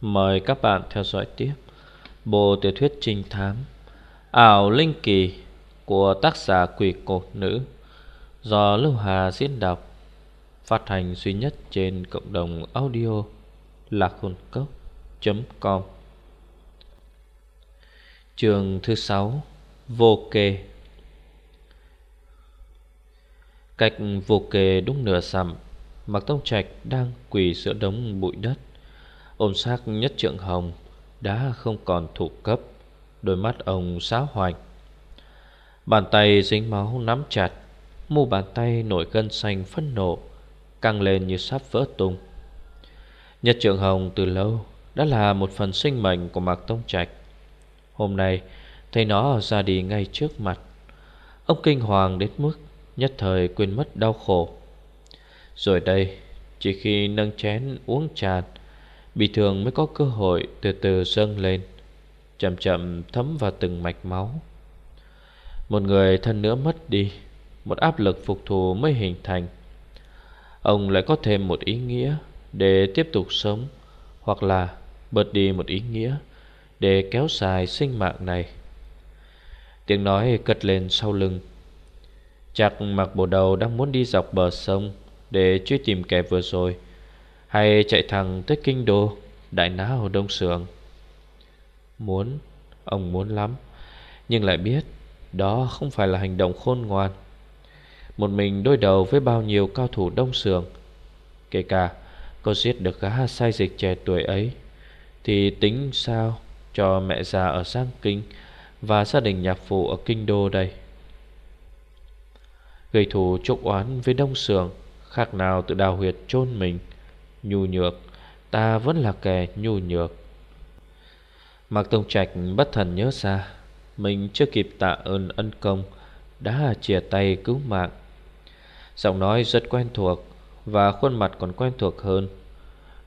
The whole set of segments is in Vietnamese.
Mời các bạn theo dõi tiếp Bộ tiểu thuyết trinh thám, Ảo Linh Kỳ Của tác giả quỷ cột nữ Do Lưu Hà diễn đọc, Phát hành duy nhất trên cộng đồng audio Lạc hồn cốc.com Trường thứ 6 Vô kê. Cách vô kê đúng nửa sầm Mạc Tông Trạch đang quỳ giữa đống bụi đất. Ôm xác nhất trượng hồng, Đã không còn thủ cấp. Đôi mắt ông xáo hoành. Bàn tay dính máu nắm chặt, Mu bàn tay nổi gân xanh phẫn nộ, Căng lên như sắp vỡ tung. Nhật trượng hồng từ lâu Đã là một phần sinh mệnh của Mạc Tông Trạch. Hôm nay, Thấy nó ra đi ngay trước mặt. Ông kinh hoàng đến mức Nhất thời quên mất đau khổ. Rồi đây, Chỉ khi nâng chén uống tràn Bị thương mới có cơ hội từ từ dâng lên, Chậm chậm thấm vào từng mạch máu. Một người thân nữa mất đi, Một áp lực phục thù mới hình thành. Ông lại có thêm một ý nghĩa Để tiếp tục sống, Hoặc là bớt đi một ý nghĩa Để kéo dài sinh mạng này. Tiếng nói cất lên sau lưng. Chắc mặc bộ đầu đang muốn đi dọc bờ sông Để truy tìm kẻ vừa rồi hay chạy thẳng tới kinh đô Đại náo đông sường. Muốn, Ông muốn lắm, Nhưng lại biết Đó không phải là hành động khôn ngoan. Một mình đối đầu với bao nhiêu cao thủ đông sường Kể cả Có giết được gã sai dịch trẻ tuổi ấy, Thì tính sao Cho mẹ già ở Giang Kinh Và gia đình nhạc phụ ở Kinh Đô đây? Gây thù chốc oán với đông sường Khác nào tự đào huyệt chôn mình. Nhu nhược, Ta vẫn là kẻ nhu nhược. Mạc Tông Trạch bất thần nhớ ra, Mình chưa kịp tạ ơn ân công, Đã chia tay cứu mạng. Giọng nói rất quen thuộc Và khuôn mặt còn quen thuộc hơn.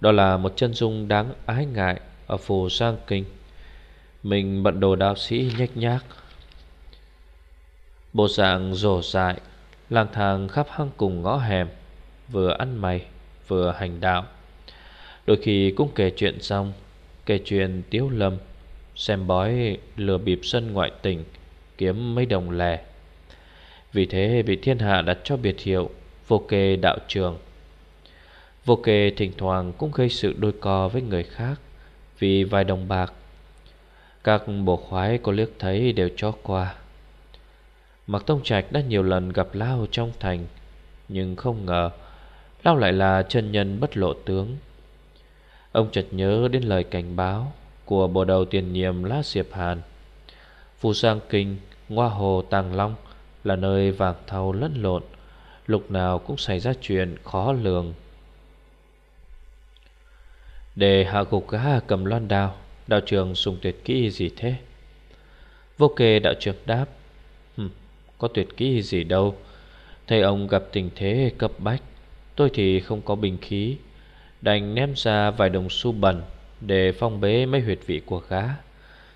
Đó là một chân dung đáng ái ngại Ở phù Giang Kinh. Mình bận đồ đạo sĩ nhách nhác. Bộ dạng rổ dại, Lang thang khắp hang cùng ngõ hẻm, Vừa ăn mày vừa hành đạo. Đôi khi cũng kể chuyện xong, Kể chuyện tiếu lâm, Xem bói lừa bịp sân ngoại tình Kiếm mấy đồng lẻ. Vì thế bị thiên hạ đặt cho biệt hiệu Vô kê đạo trường. Vô kê thỉnh thoảng cũng gây sự đôi co với người khác Vì vài đồng bạc. Các bộ khoái có liếc thấy đều cho qua. Mặc Tông Trạch đã nhiều lần gặp Lao trong thành, Nhưng không ngờ Lao lại là chân nhân bất lộ tướng. Ông chợt nhớ đến lời cảnh báo Của bộ đầu tiền nhiệm lá Diệp Hàn. Phù Giang Kinh, Ngoa Hồ, Tàng Long Là nơi vàng thau lẫn lộn, Lúc nào cũng xảy ra chuyện khó lường. Để hạ gục gã cầm loan đao, Đạo trường dùng tuyệt kỹ gì thế? Vô kê đạo trưởng đáp Có tuyệt kỹ gì đâu. Thầy ông gặp tình thế cấp bách Tôi thì không có bình khí. Đành ném ra vài đồng xu bẩn Để phong bế mấy huyệt vị của gã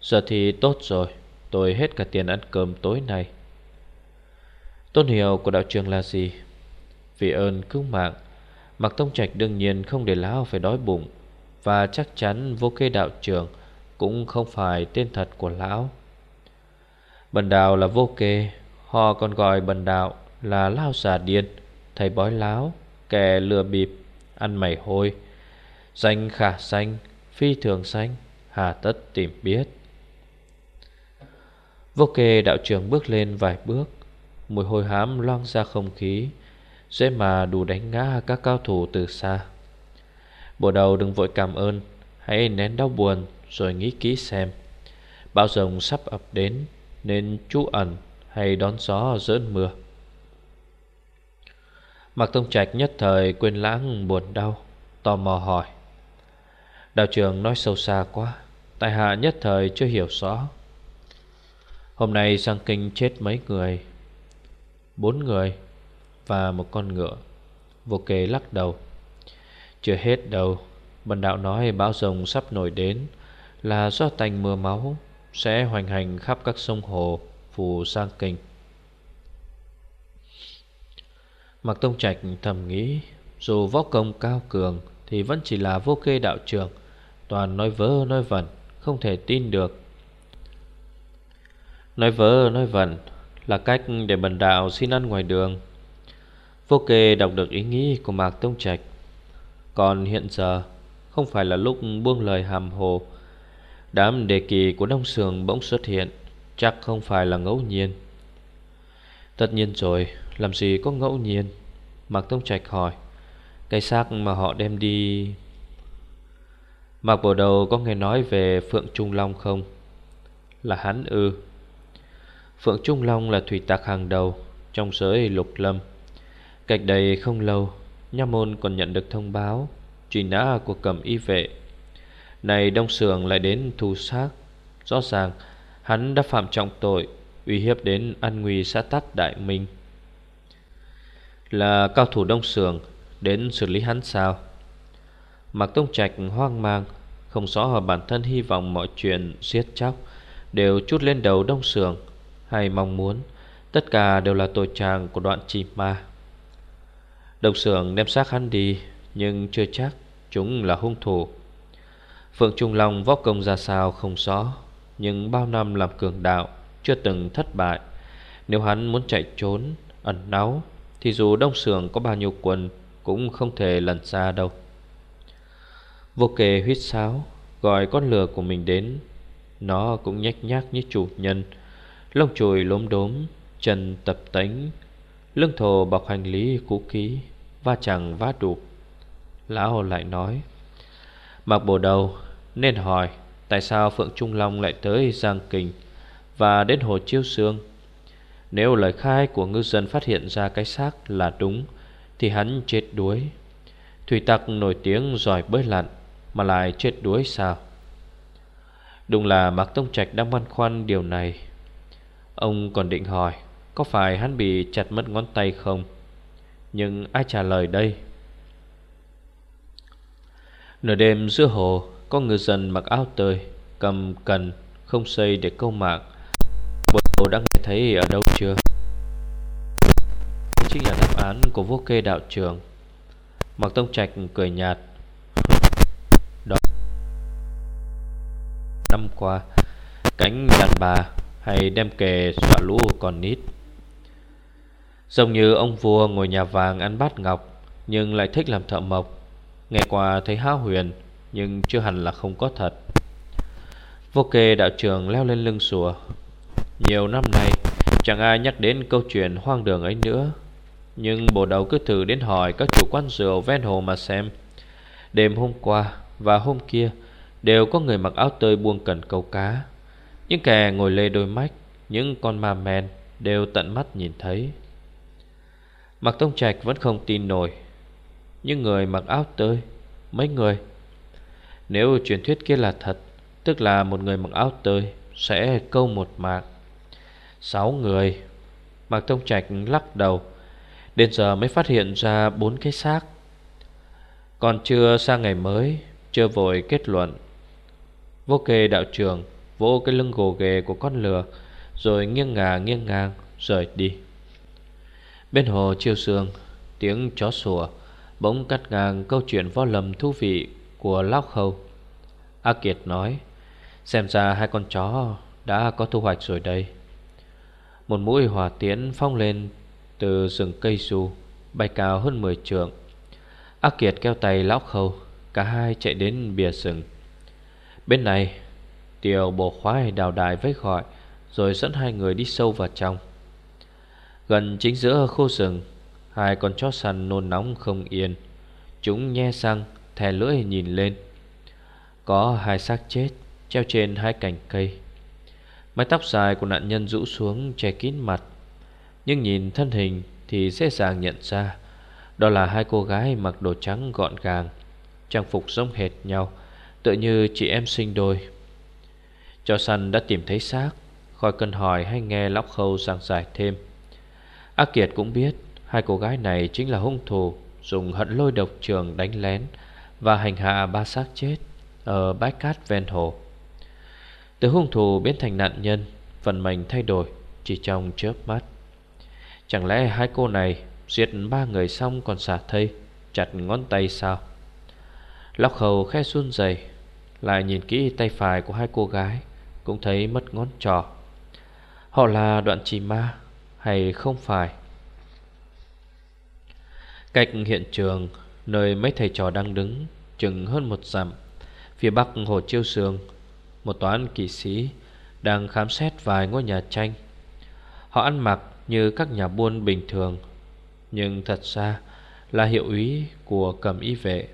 Giờ thì tốt rồi, Tôi hết cả tiền ăn cơm tối nay. Tôn hiệu của đạo trường là gì? Vì ơn cứu mạng. Mặc Tông Trạch đương nhiên không để lão phải đói bụng, Và chắc chắn vô kê đạo trường Cũng không phải tên thật của lão. Bần đạo là vô kê, Họ còn gọi bần đạo là lao xà điên, Thầy bói láo. Kẻ lừa bịp, Ăn mày hôi. Danh khả xanh Phi thường xanh Hà tất tìm biết. Vô kê đạo trưởng bước lên vài bước, Mùi hôi hám loang ra không khí, Dễ mà đủ đánh ngã các cao thủ từ xa. Bộ đầu đừng vội cảm ơn, Hãy nén đau buồn Rồi nghĩ kỹ xem. Bão rồng sắp ập đến, Nên trú ẩn hay đón gió dỡn mưa. Mạc Tông Trạch nhất thời quên lãng buồn đau, Tò mò hỏi. Đạo trưởng nói sâu xa quá, Tại hạ nhất thời chưa hiểu rõ. Hôm nay sang kinh chết mấy người? Bốn người Và một con ngựa. Vô kê lắc đầu. Chưa hết đâu, Bần đạo nói bão rồng sắp nổi đến Là do tành mưa máu Sẽ hoành hành khắp các sông hồ, Phù, sang kinh. Mạc Tông Trạch thầm nghĩ, Dù võ công cao cường Thì vẫn chỉ là vô kê đạo trường. Toàn nói vớ, nói vẩn, Không thể tin được. Nói vớ, nói vẩn Là cách để bần đạo xin ăn ngoài đường. Vô kê đọc được ý nghĩ của Mạc Tông Trạch. Còn hiện giờ, Không phải là lúc buông lời hàm hồ. Đám đề kỳ của Đông Sường bỗng xuất hiện, Chắc không phải là ngẫu nhiên. Tất nhiên rồi, Làm gì có ngẫu nhiên? Mạc Tông Trạch hỏi. Cái xác mà họ đem đi. Mạc Bồ Đầu có nghe nói về Phượng Trung Long không? Là hắn ư? Phượng Trung Long là thủy tạc hàng đầu Trong giới lục lâm. Cách đây không lâu, Nha môn còn nhận được thông báo, Truy nã của cầm y vệ. Này Đông Sường lại đến thu xác. Rõ ràng, Hắn đã phạm trọng tội. Uy hiếp đến an nguy xã tắc đại minh. Là cao thủ Đông Sường, Đến xử lý hắn sao? Mạc Tông Trạch hoang mang, Không rõ bản thân hy vọng mọi chuyện giết chóc Đều chút lên đầu Đông Sường, Hay mong muốn Tất cả đều là tội tràng của đoạn chỉ ma. Đông Sường đem xác hắn đi, Nhưng chưa chắc chúng là hung thủ. Phượng Trung Long vóc công ra sao không rõ, Nhưng bao năm làm cường đạo chưa từng thất bại. Nếu hắn muốn chạy trốn, Ẩn náu, Thì dù Đông Sường có bao nhiêu quần Cũng không thể lần ra đâu. Vô kề huyết sáo, Gọi con lừa của mình đến. Nó cũng nhách nhác như chủ nhân. Lông chùi lốm đốm, Chân tập tánh. Lưng thồ bọc hành lý cũ kỹ, Va chẳng vá đục Lão lại nói, Mặc bồ đầu, Nên hỏi Tại sao Phượng Trung Long lại tới Giang Kình và đến Hồ Chiêu Sương. Nếu lời khai của ngư dân phát hiện ra cái xác là đúng, Thì hắn chết đuối. Thủy tặc nổi tiếng giỏi bơi lặn, Mà lại chết đuối sao? Đúng là Mạc Tông Trạch đang băn khoăn điều này. Ông còn định hỏi, Có phải hắn bị chặt mất ngón tay không? Nhưng ai trả lời đây? Nửa đêm giữa hồ, Có ngư dân mặc áo tơi, Cầm cần, không xây để câu mạng. Cậu đã nghe thấy ở đâu chưa? Chính là đáp án của vô kê đạo trường. Mạc Tông Trạch cười nhạt. Đó. Năm qua, Cánh đàn bà Hay đem kề xoa lũ còn nít. Giống như ông vua ngồi nhà vàng ăn bát ngọc, Nhưng lại thích làm thợ mộc. Nghe qua thấy háo huyền, Nhưng chưa hẳn là không có thật. Vô kê đạo trường leo lên lưng sùa. Nhiều năm nay, Chẳng ai nhắc đến câu chuyện hoang đường ấy nữa. Nhưng bộ đầu cứ thử đến hỏi Các chủ quán rượu ven hồ mà xem. Đêm hôm qua và hôm kia, Đều có người mặc áo tơi buông cần câu cá. Những kẻ ngồi lê đôi mách, Những con ma men Đều tận mắt nhìn thấy. Mặc Tông Trạch vẫn không tin nổi. Những người mặc áo tơi, Mấy người? Nếu truyền thuyết kia là thật, Tức là một người mặc áo tơi Sẽ câu một mạng. Sáu người. Mạc Tông Trạch lắc đầu. Đến giờ mới phát hiện ra bốn cái xác. Còn chưa sang ngày mới, Chưa vội kết luận. Vô kê đạo trường Vỗ cái lưng gồ ghề của con lừa, Rồi nghiêng ngả nghiêng ngang, Rời đi. Bên hồ chiêu sương, Tiếng chó sủa, Bỗng cắt ngang câu chuyện vo lầm thú vị của Lão Khâu A Kiệt nói, Xem ra hai con chó đã có thu hoạch rồi đây. Một mũi hỏa tiễn phong lên từ rừng cây su Bay cao hơn 10 trượng. A Kiệt kéo tay Lão Khâu, Cả hai chạy đến bìa rừng. Bên này, Tiểu bộ khoái đào đài với gọi, Rồi dẫn hai người đi sâu vào trong. Gần chính giữa khu rừng, Hai con chó săn nôn nóng không yên. Chúng nhe răng, Thè lưỡi nhìn lên. Có hai xác chết Treo trên hai cành cây. Mái tóc dài của nạn nhân rũ xuống Che kín mặt. Nhưng nhìn thân hình thì dễ dàng nhận ra, Đó là hai cô gái mặc đồ trắng gọn gàng, Trang phục giống hệt nhau, Tựa như chị em sinh đôi. Cho săn đã tìm thấy xác, Khỏi cần hỏi hay nghe lóc khâu giảng giải thêm. Ác Kiệt cũng biết Hai cô gái này chính là hung thủ Dùng hận lôi độc trường đánh lén Và hành hạ ba xác chết Ở bãi cát ven hồ. Từ hung thủ biến thành nạn nhân Phần mình thay đổi Chỉ trong chớp mắt. Chẳng lẽ hai cô này Giết ba người xong còn xả thây, Chặt ngón tay sao? Lóc hầu khe xuân dày Lại nhìn kỹ tay phải của hai cô gái, Cũng thấy mất ngón trỏ. Họ là đoạn trì ma Hay không phải? Cách hiện trường Nơi mấy thầy trò đang đứng Chừng hơn một dặm, Phía bắc hồ chiêu sương một toán kỵ sĩ Đang khám xét vài ngôi nhà tranh. Họ ăn mặc như các nhà buôn bình thường, Nhưng thật ra là hiệu úy của cầm y vệ.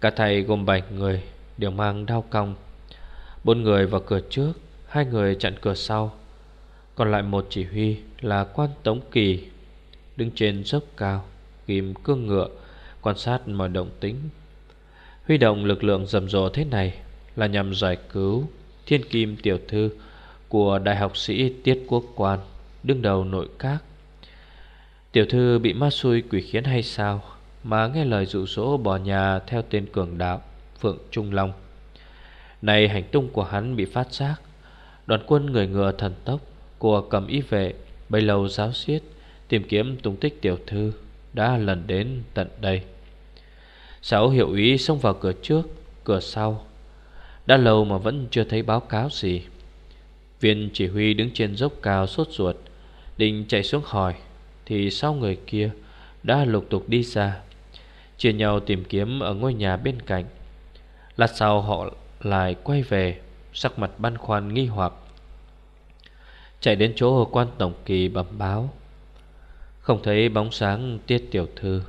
Cả thầy gồm bảy người đều mang đao cong. Bốn người vào cửa trước, Hai người chặn cửa sau. Còn lại một chỉ huy là quan tống kỳ, Đứng trên dốc cao kìm cương ngựa, Quan sát mọi động tính Huy động lực lượng rầm rộ thế này là nhằm giải cứu Thiên kim tiểu thư Của đại học sĩ Tiết Quốc Quan, Đứng đầu nội các. Tiểu thư bị ma xui quỷ khiến hay sao Mà nghe lời dụ dỗ bỏ nhà Theo tên cường đạo Phượng Trung Long? Này hành tung của hắn bị phát giác, Đoàn quân người ngựa thần tốc Của cầm y vệ Bấy lâu giáo xiết Tìm kiếm tung tích tiểu thư Đã lần đến tận đây. Sáu hiệu ý xông vào cửa trước, Cửa sau đã lâu mà vẫn chưa thấy báo cáo gì. Viên chỉ huy đứng trên dốc cao sốt ruột, Định chạy xuống hỏi, Thì sau người kia Đã lục tục đi ra, Chia nhau tìm kiếm ở ngôi nhà bên cạnh. Lát sau họ lại quay về, Sắc mặt băn khoăn nghi hoặc. Chạy đến chỗ quan tổng kỳ bẩm báo. Không thấy bóng sáng tiết tiểu thư.